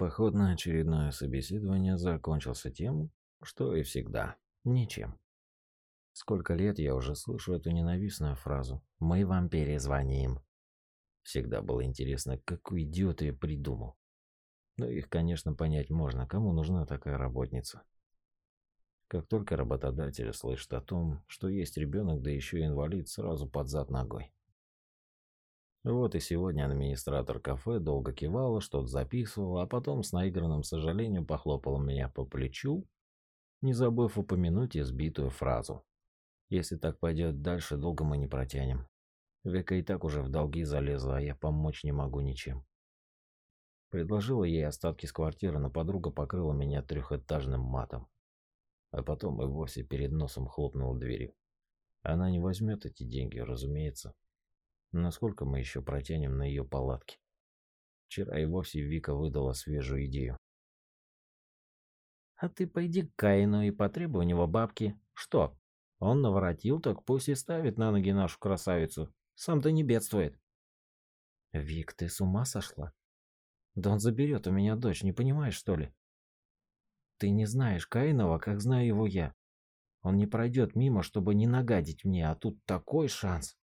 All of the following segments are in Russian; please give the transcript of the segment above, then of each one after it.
Поход на очередное собеседование закончился тем, что и всегда, ничем. Сколько лет я уже слышу эту ненавистную фразу «Мы вам перезвоним». Всегда было интересно, какой идиот ее придумал. Но их, конечно, понять можно, кому нужна такая работница. Как только работодатель слышит о том, что есть ребенок, да еще и инвалид, сразу под зад ногой. Вот и сегодня администратор кафе долго кивала, что-то записывала, а потом с наигранным сожалением похлопала меня по плечу, не забыв упомянуть избитую фразу. Если так пойдет дальше, долго мы не протянем. Века и так уже в долги залезла, а я помочь не могу ничем. Предложила ей остатки с квартиры, но подруга покрыла меня трехэтажным матом. А потом и вовсе перед носом хлопнула дверью. Она не возьмет эти деньги, разумеется. Насколько мы еще протянем на ее палатке? Вчера и вовсе Вика выдала свежую идею. А ты пойди к Каину и потребуй у него бабки. Что? Он наворотил, так пусть и ставит на ноги нашу красавицу. Сам-то не бедствует. Вик, ты с ума сошла? Да он заберет у меня дочь, не понимаешь, что ли? Ты не знаешь Каинова, как знаю его я. Он не пройдет мимо, чтобы не нагадить мне, а тут такой шанс.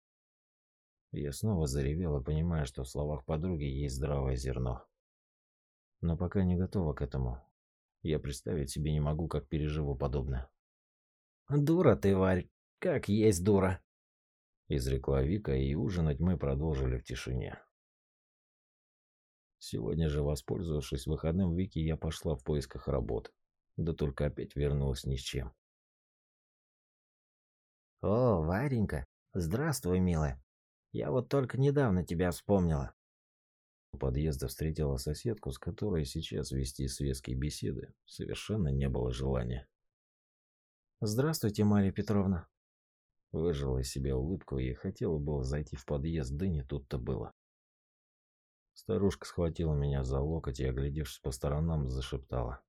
Я снова заревела, понимая, что в словах подруги есть здравое зерно. Но пока не готова к этому. Я представить себе не могу, как переживу подобное. «Дура ты, Варь, как есть дура!» Изрекла Вика, и ужинать мы продолжили в тишине. Сегодня же, воспользовавшись выходным Вики, я пошла в поисках работы. Да только опять вернулась ни с чем. «О, Варенька, здравствуй, милая. Я вот только недавно тебя вспомнила». У подъезда встретила соседку, с которой сейчас вести светские беседы совершенно не было желания. «Здравствуйте, Мария Петровна». Выжила из себя улыбку и хотела было зайти в подъезд, да не тут-то было. Старушка схватила меня за локоть и, оглядевшись по сторонам, зашептала.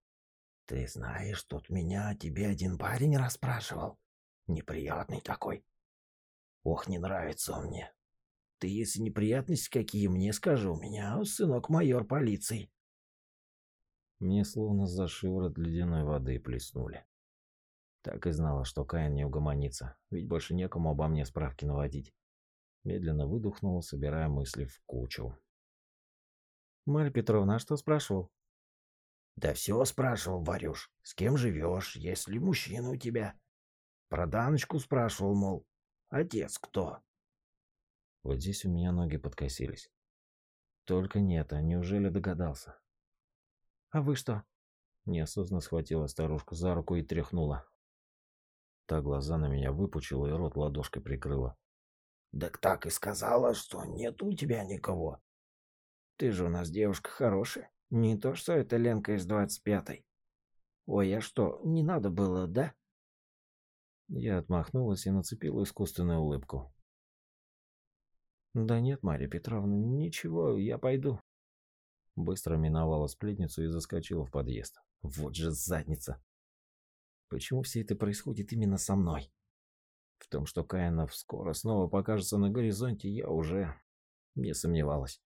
«Ты знаешь, тут меня тебе один парень расспрашивал. Неприятный такой. Ох, не нравится он мне. Ты, если неприятности какие, мне скажи, у меня сынок майор полиции». Мне словно за шиворот ледяной воды плеснули. Так и знала, что Каин не угомонится, ведь больше некому обо мне справки наводить. Медленно выдохнула, собирая мысли в кучу. Марья Петровна, а что спрашивал? Да все спрашивал, Варюш. С кем живешь, есть ли мужчина у тебя? Про Даночку спрашивал, мол, отец кто? Вот здесь у меня ноги подкосились. Только нет, а неужели догадался? А вы что? Неосознанно схватила старушку за руку и тряхнула. Та глаза на меня выпучила и рот ладошкой прикрыла. «Так так и сказала, что нет у тебя никого. Ты же у нас девушка хорошая. Не то, что это Ленка из двадцать пятой. Ой, а что, не надо было, да? Я отмахнулась и нацепила искусственную улыбку. Да нет, Марья Петровна, ничего, я пойду. Быстро миновала сплетницу и заскочила в подъезд. Вот же задница. Почему все это происходит именно со мной? В том, что Каинов скоро снова покажется на горизонте, я уже не сомневалась.